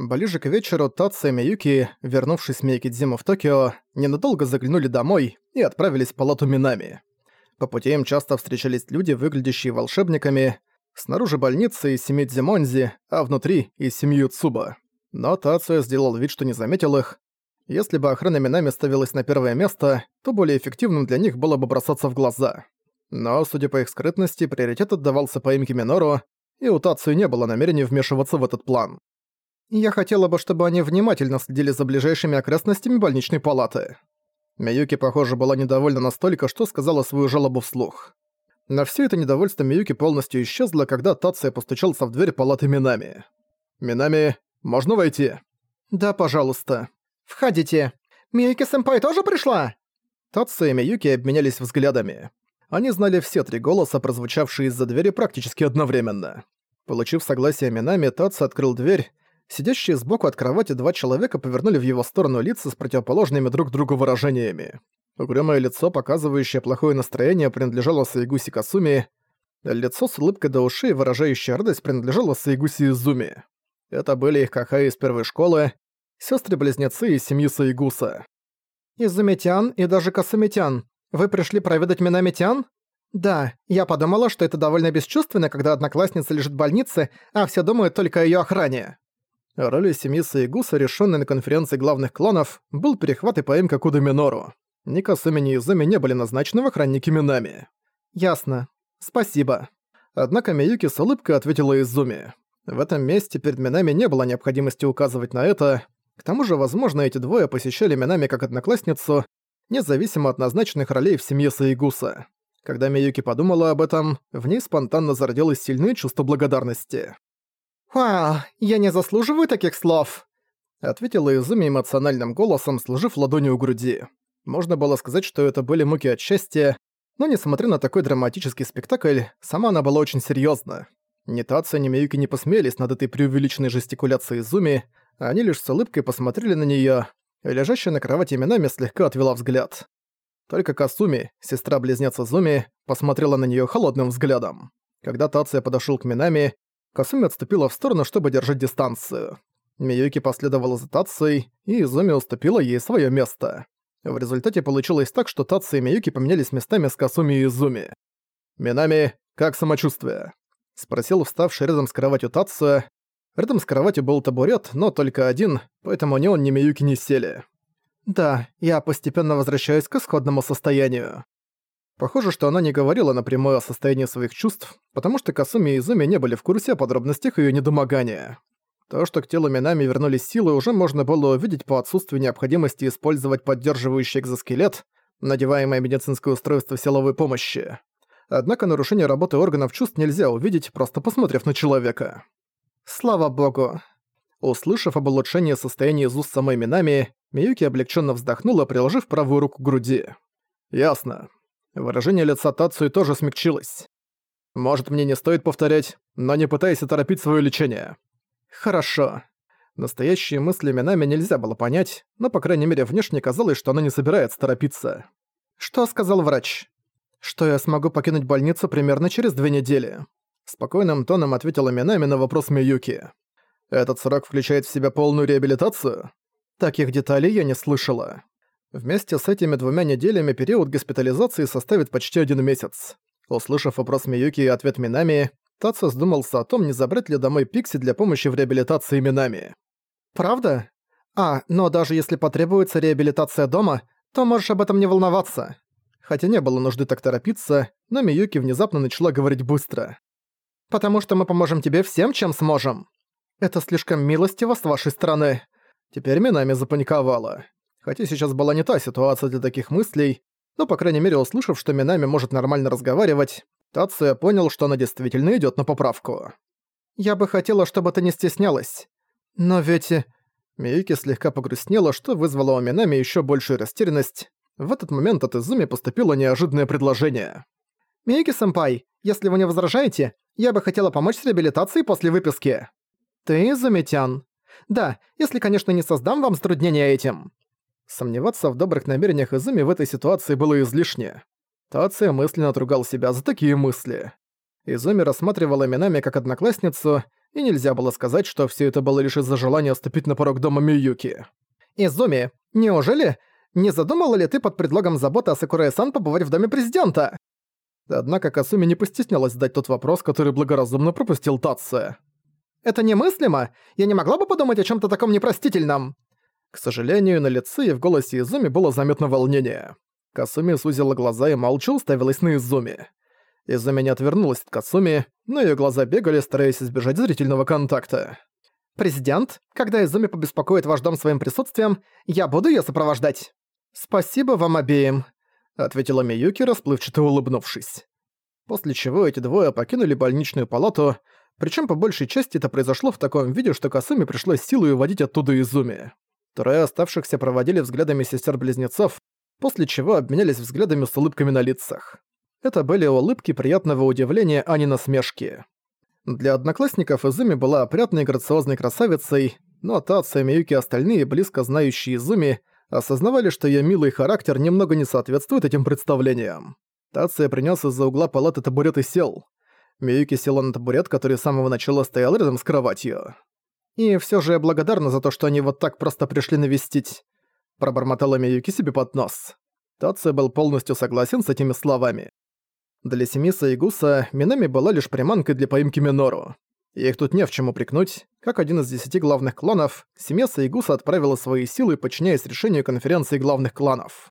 Ближе к вечеру Татса и Миюки, вернувшись с Мейкидзиму в Токио, ненадолго заглянули домой и отправились в палату Минами. По пути им часто встречались люди, выглядящие волшебниками, снаружи больницы из семьи Дзимонзи, а внутри из семьи Цуба. Но Тацуя сделал вид, что не заметил их. Если бы охрана Минами ставилась на первое место, то более эффективным для них было бы бросаться в глаза. Но, судя по их скрытности, приоритет отдавался поимке Минору, и у Тацуи не было намерения вмешиваться в этот план. Я хотела бы, чтобы они внимательно следили за ближайшими окрестностями больничной палаты. Миюки, похоже, была недовольна настолько, что сказала свою жалобу вслух. На все это недовольство Миюки полностью исчезло, когда Тация постучался в дверь палаты Минами. «Минами, можно войти?» «Да, пожалуйста». «Входите. Миюки-сэмпай тоже пришла?» Тация и Миюки обменялись взглядами. Они знали все три голоса, прозвучавшие из-за двери практически одновременно. Получив согласие Минами, Тация открыл дверь. Сидящие сбоку от кровати два человека повернули в его сторону лица с противоположными друг другу выражениями. Угрюмое лицо, показывающее плохое настроение, принадлежало Саигуси Касуми. Лицо с улыбкой до ушей, выражающее радость, принадлежало Саигуси Изуми. Это были их Кахай из первой школы, сестры близнецы из семьи Саигуса. «Изумитян и даже Касумитян, вы пришли проведать Минамитян?» «Да, я подумала, что это довольно бесчувственно, когда одноклассница лежит в больнице, а все думают только о её охране». Ролью семьи Саигуса, решенной на конференции главных клонов, был перехват и поимка Куда Минору. Ни Касуми, ни Изуми не были назначены в охранники Минами. «Ясно. Спасибо». Однако Миюки с улыбкой ответила Изуми. В этом месте перед Минами не было необходимости указывать на это. К тому же, возможно, эти двое посещали Минами как одноклассницу, независимо от назначенных ролей в семье Саигуса. Когда Миюки подумала об этом, в ней спонтанно зародилось сильное чувство благодарности. «Вау, я не заслуживаю таких слов!» Ответила Изуми эмоциональным голосом, сложив ладони у груди. Можно было сказать, что это были муки от счастья, но несмотря на такой драматический спектакль, сама она была очень серьёзна. Ни Тация, ни Миюки не посмелись над этой преувеличенной жестикуляцией Изуми, они лишь с улыбкой посмотрели на неё, и лежащая на кровати Минами слегка отвела взгляд. Только Касуми, сестра-близнец Изуми, посмотрела на неё холодным взглядом. Когда Тация подошёл к Минами, Касуми отступила в сторону, чтобы держать дистанцию. Миюки последовала за Тацией, и Изуми уступила ей своё место. В результате получилось так, что Тация и Миюки поменялись местами с Касуми и Изуми. «Минами, как самочувствие?» — спросил вставший рядом с кроватью Тация. Рядом с кроватью был табурет, но только один, поэтому ни он, ни Миюки не сели. «Да, я постепенно возвращаюсь к исходному состоянию». Похоже, что она не говорила напрямую о состоянии своих чувств, потому что Касуми и Изуми не были в курсе о подробностях её недомогания. То, что к телу Минами вернулись силы, уже можно было увидеть по отсутствию необходимости использовать поддерживающий экзоскелет, надеваемое медицинское устройство силовой помощи. Однако нарушение работы органов чувств нельзя увидеть, просто посмотрев на человека. Слава богу. Услышав об улучшении состояния из уст самой Минами, Миюки облегченно вздохнула, приложив правую руку к груди. «Ясно. Выражение лица Тацуи тоже смягчилось. Может, мне не стоит повторять, но не пытайся торопить свое лечение. Хорошо. Настоящие мысли Минами нельзя было понять, но, по крайней мере, внешне казалось, что она не собирается торопиться. Что сказал врач? Что я смогу покинуть больницу примерно через две недели. Спокойным тоном ответила Минами на вопрос Миюки. Этот срок включает в себя полную реабилитацию? Таких деталей я не слышала. Вместе с этими двумя неделями период госпитализации составит почти один месяц. Услышав вопрос Миюки и ответ Минами, Тацу задумался о том, не забрать ли домой Пикси для помощи в реабилитации Минами. «Правда? А, но даже если потребуется реабилитация дома, то можешь об этом не волноваться». Хотя не было нужды так торопиться, но Миюки внезапно начала говорить быстро. «Потому что мы поможем тебе всем, чем сможем. Это слишком милостиво с вашей стороны». Теперь Минами запаниковала. Хотя сейчас была не та ситуация для таких мыслей, но, по крайней мере, услышав, что Минами может нормально разговаривать, Тация понял, что она действительно идёт на поправку. «Я бы хотела, чтобы ты не стеснялась. Но ведь...» Миюки слегка погрустнела, что вызвало у Минами ещё большую растерянность. В этот момент от Изуми поступило неожиданное предложение. «Миюки-сэмпай, если вы не возражаете, я бы хотела помочь с реабилитацией после выписки». «Ты, Изумитян?» «Да, если, конечно, не создам вам затруднения этим». Сомневаться в добрых намерениях Изуми в этой ситуации было излишне. Тация мысленно отругал себя за такие мысли. Изуми рассматривала Минами как одноклассницу, и нельзя было сказать, что все это было лишь из-за желания ступить на порог дома Миюки. «Изуми, неужели? Не задумала ли ты под предлогом заботы о Сакурае-сан побывать в доме президента?» Однако Касуми не постеснялась задать тот вопрос, который благоразумно пропустил Татсо. «Это немыслимо! Я не могла бы подумать о чем то таком непростительном!» К сожалению, на лице и в голосе Изуми было заметно волнение. Касуми сузила глаза и молча уставилась на Изуми. Изуми не отвернулась от Касуми, но её глаза бегали, стараясь избежать зрительного контакта. «Президент, когда Изуми побеспокоит ваш дом своим присутствием, я буду её сопровождать». «Спасибо вам обеим», — ответила Миюки, расплывчато улыбнувшись. После чего эти двое покинули больничную палату, причем по большей части это произошло в таком виде, что Касуми пришлось силой уводить оттуда Изуми. Трое оставшихся проводили взглядами сестер-близнецов, после чего обменялись взглядами с улыбками на лицах. Это были улыбки приятного удивления, а не насмешки. Для одноклассников Изуми была опрятной и грациозной красавицей, но Тация, Миюки и остальные, близко знающие Изуми, осознавали, что её милый характер немного не соответствует этим представлениям. Тация принёс из-за угла палаты табурет и сел. Миюки села на табурет, который с самого начала стоял рядом с кроватью. «И всё же я благодарна за то, что они вот так просто пришли навестить», пробормотала Миюки себе под нос. Тация был полностью согласен с этими словами. Для Семиса и Гуса Минами была лишь приманкой для поимки Минору. Их тут не в чем упрекнуть. Как один из десяти главных кланов, Семеса и Гуса отправила свои силы, подчиняясь решению конференции главных кланов.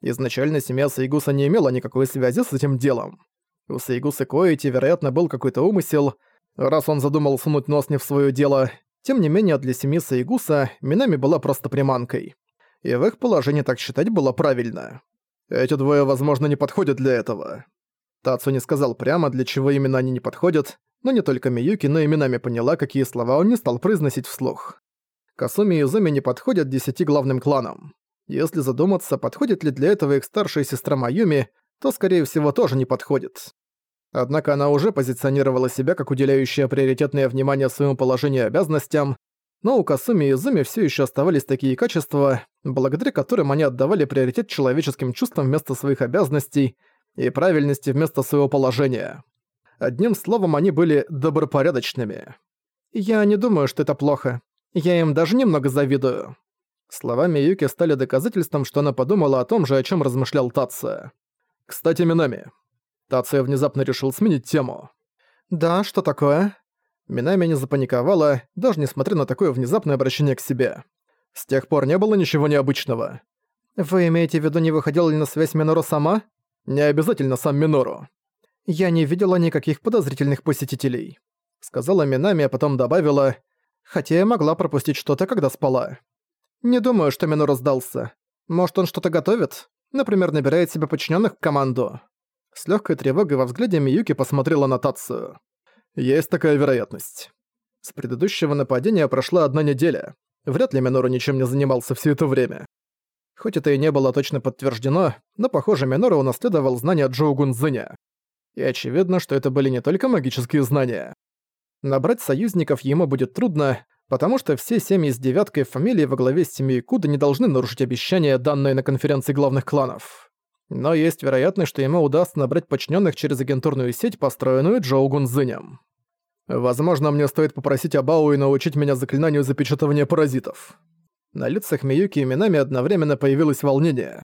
Изначально Семеса и Гуса не имела никакой связи с этим делом. У Сейгусы Коэти, вероятно, был какой-то умысел, раз он задумал сунуть нос не в свое дело. Тем не менее, для Семиса и Гуса Минами была просто приманкой. И в их положении так считать было правильно. Эти двое, возможно, не подходят для этого. Тацу не сказал прямо, для чего именно они не подходят, но не только Миюки, но и Минами поняла, какие слова он не стал произносить вслух. Касуми и Изуми не подходят десяти главным кланам. Если задуматься, подходит ли для этого их старшая сестра Майюми, то, скорее всего, тоже не подходит. Однако она уже позиционировала себя как уделяющая приоритетное внимание своему положению и обязанностям, но у Касуми и Изуми все еще оставались такие качества, благодаря которым они отдавали приоритет человеческим чувствам вместо своих обязанностей – и правильности вместо своего положения. Одним словом, они были добропорядочными. «Я не думаю, что это плохо. Я им даже немного завидую». Слова Миюки стали доказательством, что она подумала о том же, о чем размышлял Тация. «Кстати, Минами». Тация внезапно решил сменить тему. «Да, что такое?» Минами не запаниковала, даже несмотря на такое внезапное обращение к себе. С тех пор не было ничего необычного. «Вы имеете в виду, не выходила ли на связь Минору сама?» Не обязательно сам Минору. Я не видела никаких подозрительных посетителей. Сказала Минами, а потом добавила, хотя я могла пропустить что-то, когда спала. Не думаю, что Минору сдался. Может, он что-то готовит? Например, набирает себе подчиненных в команду. С легкой тревогой во взгляде Миюки посмотрела на Тацию. Есть такая вероятность. С предыдущего нападения прошла одна неделя. Вряд ли Минору ничем не занимался все это время. Хоть это и не было точно подтверждено, но, похоже, Минору унаследовал знания Джоу Гунзыня. И очевидно, что это были не только магические знания. Набрать союзников ему будет трудно, потому что все семьи с девяткой фамилии во главе с семьей Куда не должны нарушить обещания, данные на конференции главных кланов. Но есть вероятность, что ему удастся набрать подчиненных через агентурную сеть, построенную Джоу Гунзынем. Возможно, мне стоит попросить Абау и научить меня заклинанию запечатывания паразитов. На лицах Миюки и Минами одновременно появилось волнение.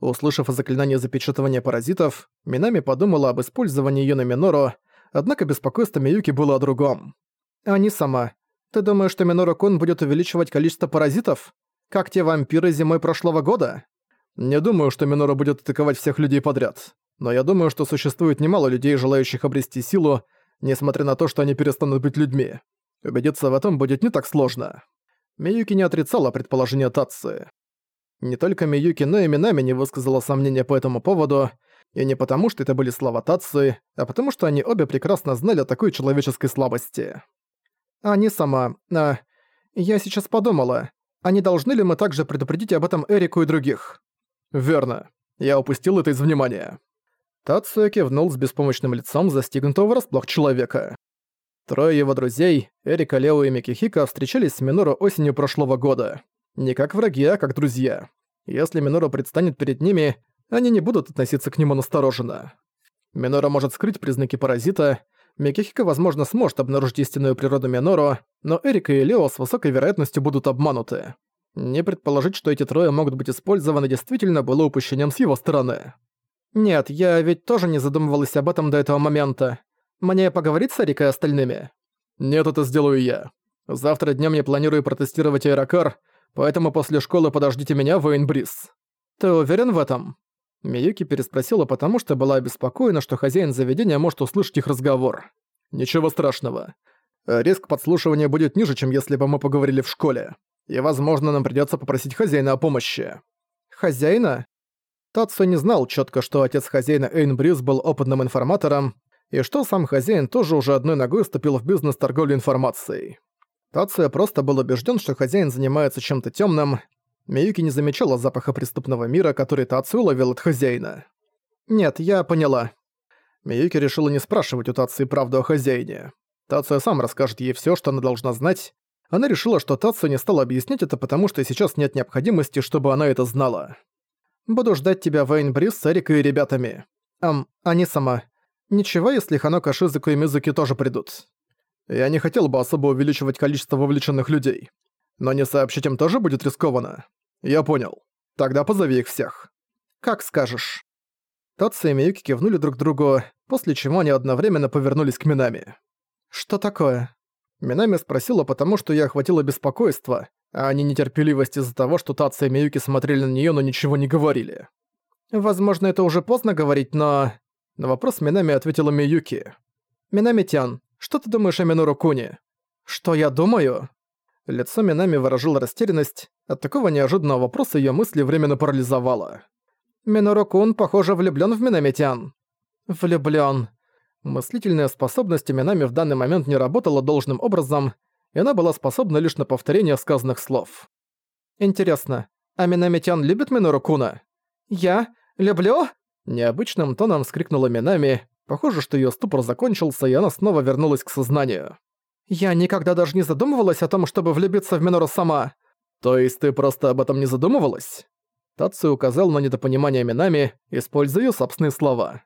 Услышав о заклинании запечатывания паразитов, Минами подумала об использовании её на Минору, однако беспокойство Миюки было о другом. «А сама. Ты думаешь, что Минору-кун будет увеличивать количество паразитов? Как те вампиры зимой прошлого года?» «Не думаю, что Минору будет атаковать всех людей подряд. Но я думаю, что существует немало людей, желающих обрести силу, несмотря на то, что они перестанут быть людьми. Убедиться в этом будет не так сложно». Миюки не отрицала предположение Татсы. Не только Миюки, но и Минами не высказала сомнения по этому поводу, и не потому, что это были слова Татсы, а потому что они обе прекрасно знали о такой человеческой слабости. Они сама... А, я сейчас подумала, а не должны ли мы также предупредить об этом Эрику и других? Верно. Я упустил это из внимания. Тацуя кивнул с беспомощным лицом застигнутого врасплох человека. Трое его друзей, Эрика, Лео и Микихика, встречались с Минору осенью прошлого года. Не как враги, а как друзья. Если Минору предстанет перед ними, они не будут относиться к нему настороженно. Минора может скрыть признаки паразита, Микихика, возможно, сможет обнаружить истинную природу Минору, но Эрика и Лео с высокой вероятностью будут обмануты. Не предположить, что эти трое могут быть использованы, действительно было упущением с его стороны. Нет, я ведь тоже не задумывалась об этом до этого момента. Мне поговорить с Эрикой и остальными? Нет, это сделаю я. Завтра днем я планирую протестировать аэрокар, поэтому после школы подождите меня в Эйнбрис. Ты уверен в этом? Миюки переспросила, потому что была обеспокоена, что хозяин заведения может услышать их разговор. «Ничего страшного. Риск подслушивания будет ниже, чем если бы мы поговорили в школе. И, возможно, нам придётся попросить хозяина о помощи». «Хозяина?» Татсо не знал чётко, что отец хозяина Эйн Брюс был опытным информатором, и что сам хозяин тоже уже одной ногой вступил в бизнес торговли информацией. Тация просто был убежден, что хозяин занимается чем-то темным, Миюки не замечала запаха преступного мира, который Тацию ловил от хозяина. «Нет, я поняла». Миюки решила не спрашивать у Тации правду о хозяине. Тация сам расскажет ей всё, что она должна знать. Она решила, что Тацию не стала объяснять это, потому что сейчас нет необходимости, чтобы она это знала. «Буду ждать тебя в Эйнбрис с Эрикой и ребятами. Ам, они сама. Ничего, если Ханока Шизуку и Мизуки тоже придут. Я не хотел бы особо увеличивать количество вовлеченных людей. Но не сообщить им тоже будет рискованно. «Я понял. Тогда позови их всех». «Как скажешь». Татсо и Миюки кивнули друг другу, после чего они одновременно повернулись к Минами. «Что такое?» Минами спросила, потому что я охватило беспокойство, а не нетерпеливость из-за того, что Татсо и Миюки смотрели на неё, но ничего не говорили. «Возможно, это уже поздно говорить, но...» На вопрос Минами ответила Миюки. «Минами-тян, что ты думаешь о Минору Куни?» «Что я думаю?» Лицо Минами выражало растерянность, от такого неожиданного вопроса её мысли временно парализовало. «Минору-кун, похоже, влюблён в Минамитян». «Влюблён». Мыслительная способность Минами в данный момент не работала должным образом, и она была способна лишь на повторение сказанных слов. «Интересно, а Минамитян любит Минору-куна?» «Я? Люблю?» Необычным тоном вскрикнула Минами. Похоже, что её ступор закончился, и она снова вернулась к сознанию. «Я никогда даже не задумывалась о том, чтобы влюбиться в Минору сама». «То есть ты просто об этом не задумывалась?» Тацию указал на недопонимание Минами, используя собственные слова.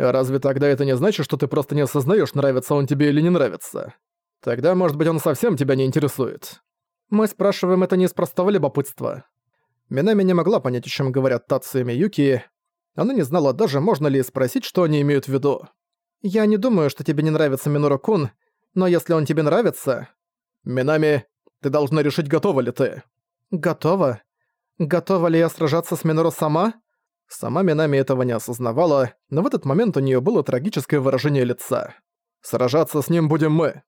«Разве тогда это не значит, что ты просто не осознаешь, нравится он тебе или не нравится? Тогда, может быть, он совсем тебя не интересует». Мы спрашиваем это не из простого любопытства. Минами не могла понять, о чем говорят Тацию и Миюки. Она не знала даже, можно ли спросить, что они имеют в виду. «Я не думаю, что тебе не нравится Минору-кун, но если он тебе нравится... Минами, ты должна решить, готова ли ты. Готова? Готова ли я сражаться с Миноро сама? Сама Минами этого не осознавала, но в этот момент у нее было трагическое выражение лица. «Сражаться с ним будем мы».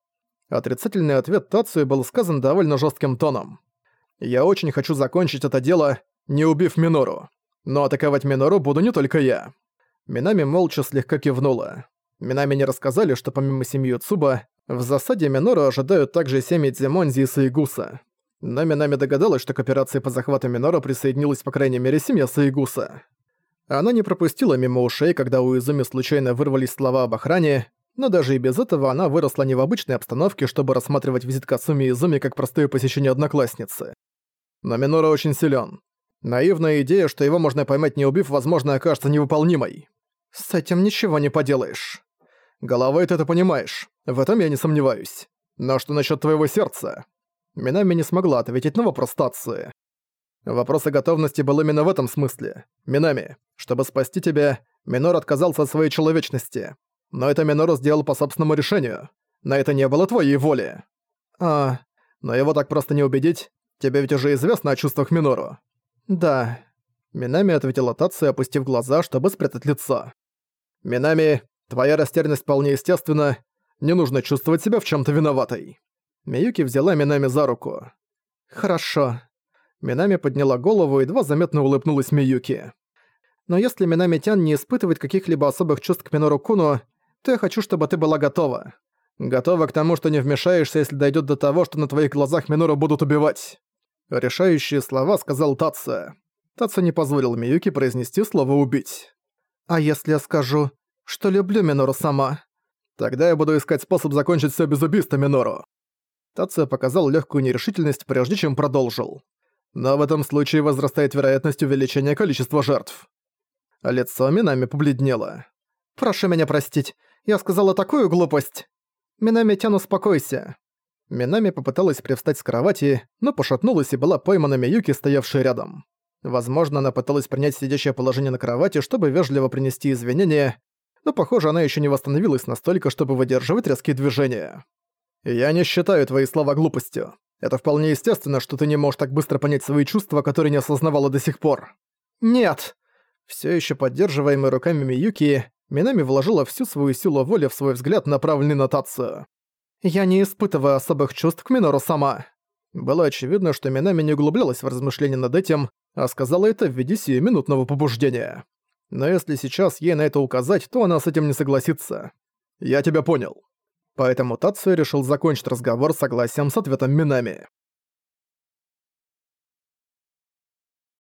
Отрицательный ответ Тацию был сказан довольно жестким тоном. «Я очень хочу закончить это дело, не убив Минору. Но атаковать Минору буду не только я». Минами молча слегка кивнула. Минами не рассказали, что помимо семьи Цуба, в засаде Минору ожидают также семьи Дзимонзи и Саигуса. Но Минами догадалась, что к операции по захвату Минору присоединилась по крайней мере семья Саигуса. Она не пропустила мимо ушей, когда у Изуми случайно вырвались слова об охране, но даже и без этого она выросла не в обычной обстановке, чтобы рассматривать визит Касуми Изуми как простое посещение одноклассницы. Но Минора очень силен. Наивная идея, что его можно поймать не убив, возможно, окажется невыполнимой. С этим ничего не поделаешь. Головой ты это понимаешь, в этом я не сомневаюсь. Но что насчет твоего сердца? Минами не смогла ответить на вопрос Тации. Вопрос о готовности был именно в этом смысле. Минами, чтобы спасти тебя, Минор отказался от своей человечности. Но это Минору сделал по собственному решению. На это не было твоей воли. А, но его так просто не убедить. Тебе ведь уже известно о чувствах Минору. Да. Минами ответила Тация, опустив глаза, чтобы спрятать лицо. Минами, Твоя растерянность вполне естественна. Не нужно чувствовать себя в чем то виноватой». Миюки взяла Минами за руку. «Хорошо». Минами подняла голову и едва заметно улыбнулась Миюки. «Но если Минами Тян не испытывает каких-либо особых чувств к Минору Куну, то я хочу, чтобы ты была готова. Готова к тому, что не вмешаешься, если дойдет до того, что на твоих глазах Минору будут убивать». Решающие слова сказал Татса. Татса не позволил Миюки произнести слово «убить». «А если я скажу, что люблю Минору сама. Тогда я буду искать способ закончить все без убийства Минору». Тация показал легкую нерешительность, прежде чем продолжил. Но в этом случае возрастает вероятность увеличения количества жертв. Лицо Минами побледнело. «Прошу меня простить. Я сказала такую глупость. Минами Тян, успокойся. Минами попыталась привстать с кровати, но пошатнулась и была поймана Миюки, стоявшей рядом. Возможно, она пыталась принять сидящее положение на кровати, чтобы вежливо принести извинения, но, похоже, она еще не восстановилась настолько, чтобы выдерживать резкие движения. «Я не считаю твои слова глупостью. Это вполне естественно, что ты не можешь так быстро понять свои чувства, которые не осознавала до сих пор». «Нет!» Все еще поддерживаемый руками Миюки, Минами вложила всю свою силу воли в свой взгляд, направленный на Тацию. «Я не испытываю особых чувств к Минору сама». Было очевидно, что Минами не углублялась в размышления над этим, а сказала это в виде сиюминутного побуждения. Но если сейчас ей на это указать, то она с этим не согласится. «Я тебя понял». Поэтому Тацию решил закончить разговор согласием с ответом Минами.